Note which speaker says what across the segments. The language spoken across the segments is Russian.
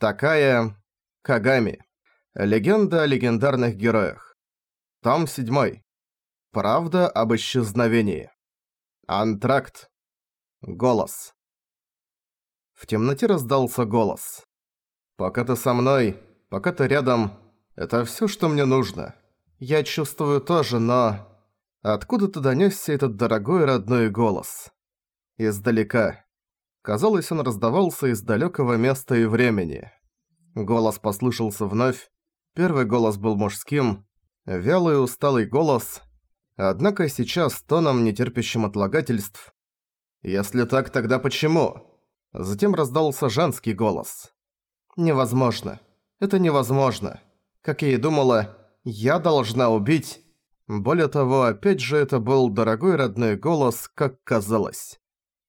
Speaker 1: Такая Кагами. Легенда о легендарных героях. Том 7. Правда об исчезновении. Антракт. Голос. В темноте раздался голос. «Пока ты со мной, пока ты рядом, это всё, что мне нужно. Я чувствую тоже, но...» Откуда-то донёсся этот дорогой родной голос. Издалека. Казалось, он раздавался из далёкого места и времени. Голос послышался вновь. Первый голос был мужским, вялый усталый голос, однако сейчас тоном, нетерпящим отлагательств. «Если так, тогда почему?» Затем раздался женский голос. «Невозможно. Это невозможно. Как я и думала, я должна убить...» Более того, опять же это был дорогой родной голос, как казалось.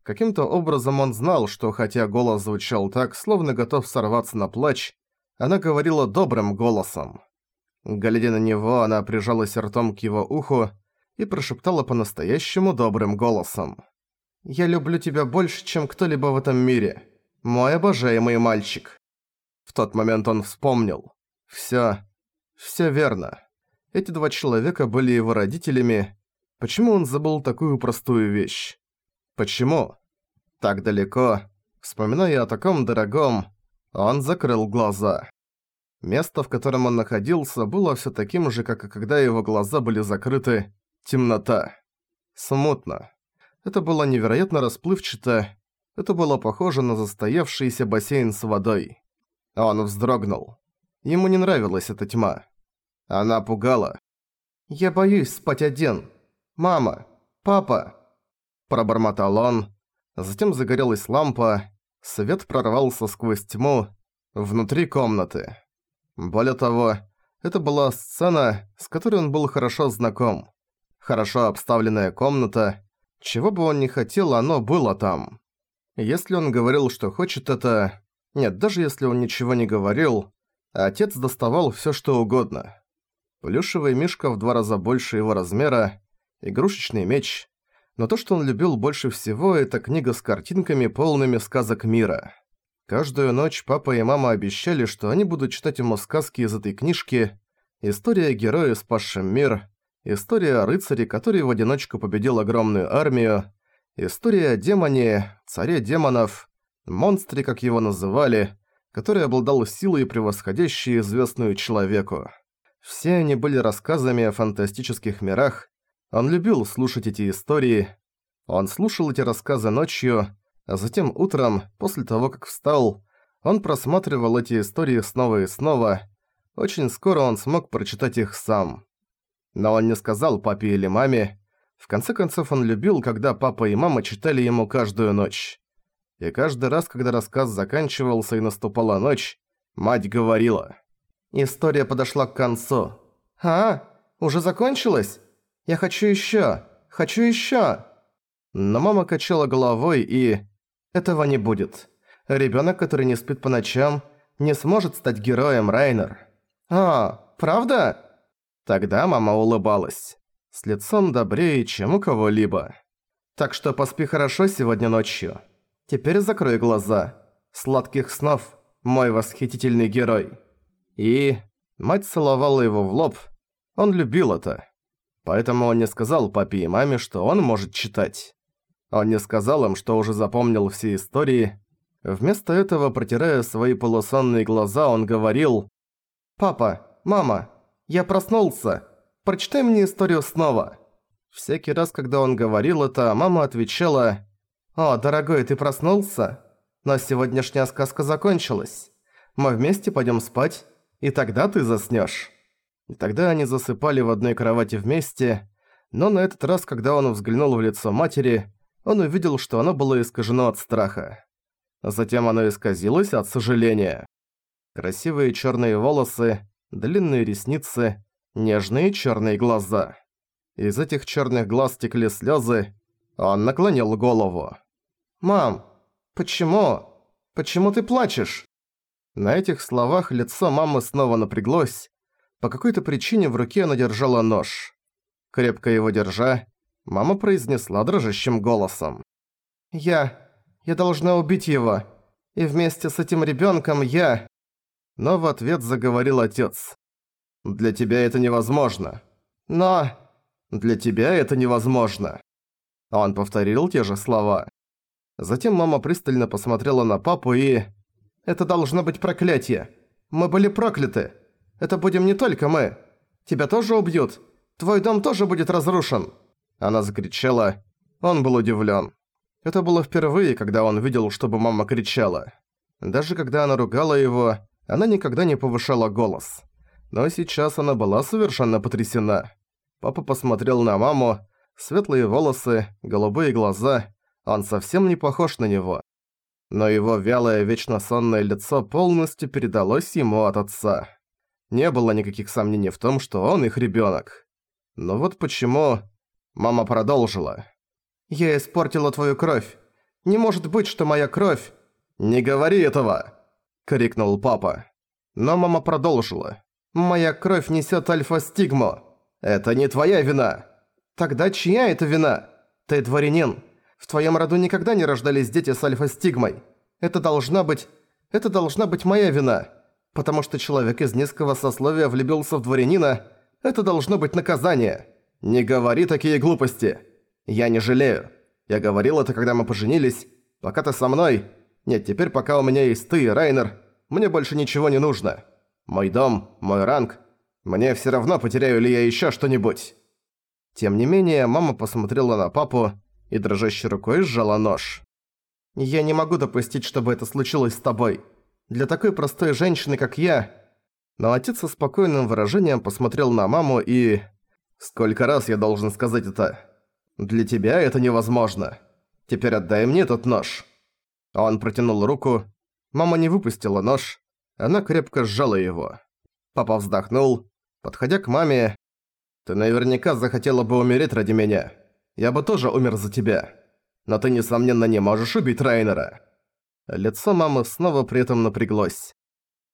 Speaker 1: Каким-то образом он знал, что хотя голос звучал так, словно готов сорваться на плач, она говорила добрым голосом. Глядя на него, она прижалась ртом к его уху и прошептала по-настоящему добрым голосом. «Я люблю тебя больше, чем кто-либо в этом мире. Мой обожаемый мальчик». В тот момент он вспомнил. Всё... всё верно. Эти два человека были его родителями. Почему он забыл такую простую вещь? Почему? Так далеко, вспоминая о таком дорогом, он закрыл глаза. Место, в котором он находился, было всё таким же, как и когда его глаза были закрыты. Темнота. Смутно. Это было невероятно расплывчато. Это было похоже на застоявшийся бассейн с водой. Он вздрогнул. Ему не нравилась эта тьма. Она пугала. «Я боюсь спать один. Мама! Папа!» Пробормотал он. Затем загорелась лампа. Свет прорвался сквозь тьму. Внутри комнаты. Более того, это была сцена, с которой он был хорошо знаком. Хорошо обставленная комната. Чего бы он ни хотел, оно было там. Если он говорил, что хочет это... Нет, даже если он ничего не говорил, отец доставал всё что угодно. Плюшевый мишка в два раза больше его размера, игрушечный меч. Но то, что он любил больше всего, это книга с картинками, полными сказок мира. Каждую ночь папа и мама обещали, что они будут читать ему сказки из этой книжки. История героя, спасшим мир. История о рыцаре, который в одиночку победил огромную армию. История о демоне, царе демонов, монстре, как его называли, который обладал силой, превосходящей известную человеку. Все они были рассказами о фантастических мирах. Он любил слушать эти истории. Он слушал эти рассказы ночью, а затем утром, после того, как встал, он просматривал эти истории снова и снова. Очень скоро он смог прочитать их сам. Но он не сказал папе или маме. В конце концов, он любил, когда папа и мама читали ему каждую ночь. И каждый раз, когда рассказ заканчивался и наступала ночь, мать говорила – История подошла к концу. «А, уже закончилась? Я хочу ещё, хочу ещё!» Но мама качала головой и... Этого не будет. Ребёнок, который не спит по ночам, не сможет стать героем, Райнер. «А, правда?» Тогда мама улыбалась. С лицом добрее, чем у кого-либо. «Так что поспи хорошо сегодня ночью. Теперь закрой глаза. Сладких снов, мой восхитительный герой». И... Мать целовала его в лоб. Он любил это. Поэтому он не сказал папе и маме, что он может читать. Он не сказал им, что уже запомнил все истории. Вместо этого, протирая свои полусонные глаза, он говорил «Папа, мама, я проснулся. Прочитай мне историю снова». Всякий раз, когда он говорил это, мама отвечала «О, дорогой, ты проснулся? Но сегодняшняя сказка закончилась. Мы вместе пойдем спать, и тогда ты заснёшь». И тогда они засыпали в одной кровати вместе, но на этот раз, когда он взглянул в лицо матери, он увидел, что оно было искажено от страха. Затем оно исказилось от сожаления. Красивые чёрные волосы, длинные ресницы, нежные чёрные глаза. Из этих чёрных глаз текли слёзы, он наклонил голову. «Мам, почему? Почему ты плачешь?» На этих словах лицо мамы снова напряглось. По какой-то причине в руке она держала нож. Крепко его держа, мама произнесла дрожащим голосом. «Я... я должна убить его. И вместе с этим ребёнком я... Но в ответ заговорил отец. «Для тебя это невозможно». «Но...» «Для тебя это невозможно». Он повторил те же слова. Затем мама пристально посмотрела на папу и... «Это должно быть проклятие. Мы были прокляты. Это будем не только мы. Тебя тоже убьют. Твой дом тоже будет разрушен». Она закричала. Он был удивлен. Это было впервые, когда он видел, чтобы мама кричала. Даже когда она ругала его, она никогда не повышала голос. Но сейчас она была совершенно потрясена. Папа посмотрел на маму, светлые волосы, голубые глаза, он совсем не похож на него. Но его вялое, вечно сонное лицо полностью передалось ему от отца. Не было никаких сомнений в том, что он их ребёнок. Но вот почему... Мама продолжила. «Я испортила твою кровь. Не может быть, что моя кровь...» «Не говори этого!» — крикнул папа. Но мама продолжила. «Моя кровь несёт альфа-стигму. Это не твоя вина!» «Тогда чья это вина? Ты дворянин. В твоем роду никогда не рождались дети с альфа-стигмой. Это должна быть... Это должна быть моя вина. Потому что человек из низкого сословия влюбился в дворянина. Это должно быть наказание. Не говори такие глупости. Я не жалею. Я говорил это, когда мы поженились. Пока ты со мной... Нет, теперь пока у меня есть ты Райнер, мне больше ничего не нужно. Мой дом, мой ранг. Мне все равно, потеряю ли я еще что-нибудь. Тем не менее, мама посмотрела на папу и дрожащей рукой сжала нож. «Я не могу допустить, чтобы это случилось с тобой. Для такой простой женщины, как я...» Но отец со спокойным выражением посмотрел на маму и... «Сколько раз я должен сказать это? Для тебя это невозможно. Теперь отдай мне этот нож». Он протянул руку. Мама не выпустила нож. Она крепко сжала его. Папа вздохнул. Подходя к маме... «Ты наверняка захотела бы умереть ради меня. Я бы тоже умер за тебя. Но ты, несомненно, не можешь убить Райнера». Лицо мамы снова при этом напряглось.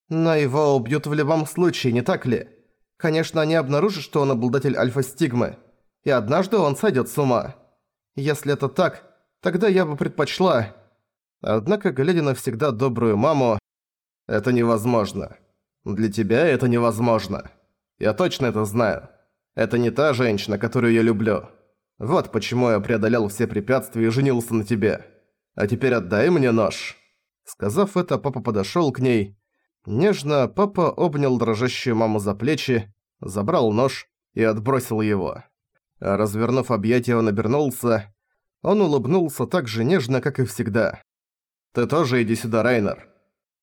Speaker 1: «Но его убьют в любом случае, не так ли? Конечно, они обнаружат, что он обладатель альфа-стигмы. И однажды он сойдет с ума. Если это так, тогда я бы предпочла...» Однако, глядя на всегда добрую маму, «Это невозможно. Для тебя это невозможно. Я точно это знаю. Это не та женщина, которую я люблю. Вот почему я преодолел все препятствия и женился на тебе. А теперь отдай мне нож». Сказав это, папа подошёл к ней. Нежно папа обнял дрожащую маму за плечи, забрал нож и отбросил его. А развернув объятия, он обернулся. Он улыбнулся так же нежно, как и всегда. «Ты тоже иди сюда, Райнер».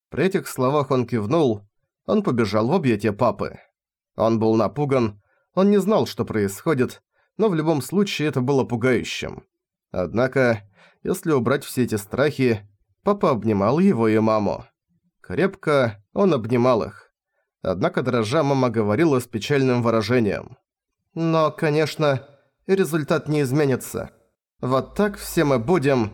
Speaker 1: При этих словах он кивнул. Он побежал в объятия папы. Он был напуган. Он не знал, что происходит, но в любом случае это было пугающим. Однако, если убрать все эти страхи, папа обнимал его и маму. Крепко он обнимал их. Однако дрожа мама говорила с печальным выражением. «Но, конечно, результат не изменится. Вот так все мы будем...»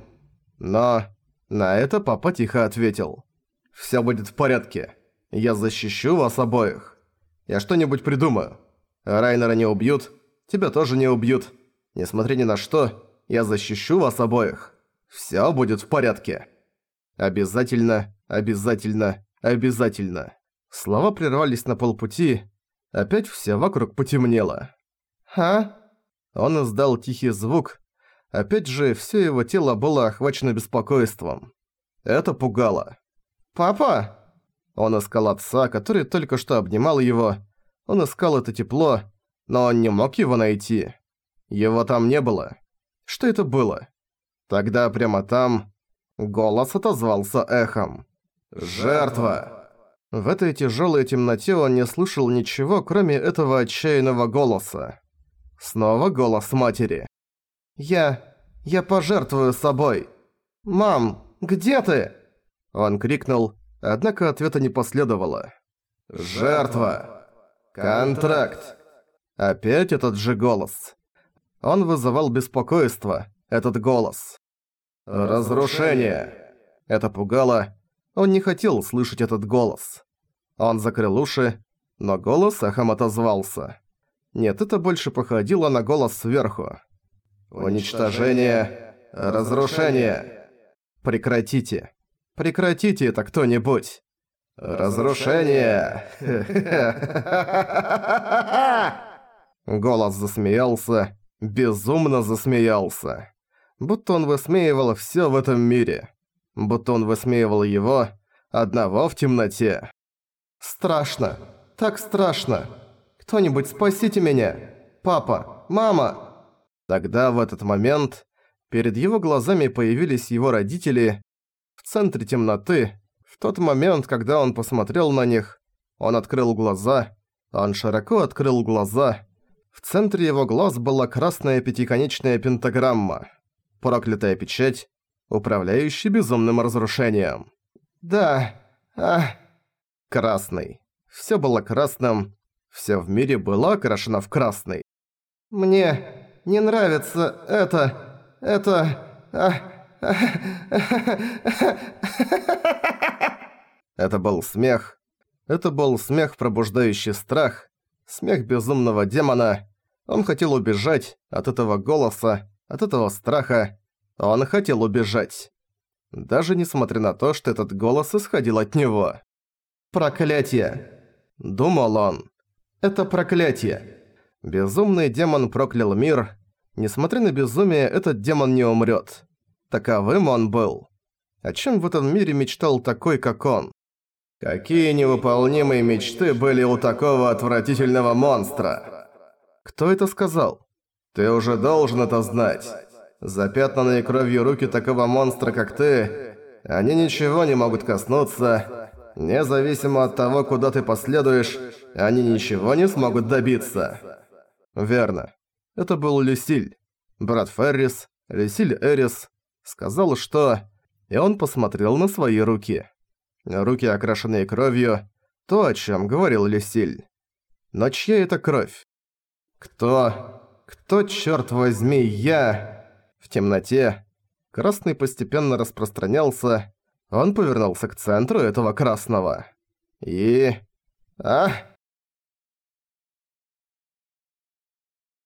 Speaker 1: Но на это папа тихо ответил. «Всё будет в порядке. Я защищу вас обоих. Я что-нибудь придумаю. Райнера не убьют, Тебя тоже не убьют. Несмотря ни на что, я защищу вас обоих. Всё будет в порядке. Обязательно, обязательно, обязательно. Слова прервались на полпути. Опять все вокруг потемнело. «Ха?» Он издал тихий звук. Опять же, всё его тело было охвачено беспокойством. Это пугало. «Папа!» Он искал отца, который только что обнимал его. Он искал это тепло, но он не мог его найти. Его там не было. Что это было? Тогда прямо там голос отозвался эхом. «Жертва!» В этой тяжелой темноте он не слышал ничего, кроме этого отчаянного голоса. Снова голос матери. «Я... я пожертвую собой. Мам, где ты?» Он крикнул, однако ответа не последовало. «Жертва! Контракт!» Опять этот же голос. Он вызывал беспокойство, этот голос. «Разрушение!» Это пугало. Он не хотел слышать этот голос. Он закрыл уши, но голос эхом отозвался. Нет, это больше походило на голос сверху. «Уничтожение! Разрушение!» «Прекратите! Прекратите это кто-нибудь!» Разрушение! Голос засмеялся, безумно засмеялся. Будто он высмеивал всё в этом мире. Будто он высмеивал его, одного в темноте. «Страшно! Так страшно! Кто-нибудь спасите меня! Папа! Мама!» Тогда, в этот момент, перед его глазами появились его родители. В центре темноты, в тот момент, когда он посмотрел на них, он открыл глаза, он широко открыл глаза. В центре его глаз была красная пятиконечная пентаграмма. Проклятая печать, управляющая безумным разрушением. «Да, а...» Красный. Всё было красным. Всё в мире было окрашено в красный. «Мне не нравится это... это... А... Это был смех. Это был смех, пробуждающий страх. Смех безумного демона. Он хотел убежать от этого голоса, от этого страха. Он хотел убежать. Даже несмотря на то, что этот голос исходил от него. «Проклятие!» – думал он. «Это проклятие!» Безумный демон проклял мир. Несмотря на безумие, этот демон не умрет. Таковым он был. О чем в этом мире мечтал такой, как он? Какие невыполнимые мечты были у такого отвратительного монстра? Кто это сказал? Ты уже должен это знать. Запятнанные кровью руки такого монстра, как ты, они ничего не могут коснуться. Независимо от того, куда ты последуешь, они ничего не смогут добиться. Верно. Это был Люсиль. Брат Феррис, Люсиль Эрис, сказал, что... И он посмотрел на свои руки. Руки, окрашенные кровью, то, о чем говорил Люсиль. Но чья это кровь? Кто? Кто, черт возьми, я? В темноте красный постепенно распространялся, он повернулся к центру этого красного. И... А?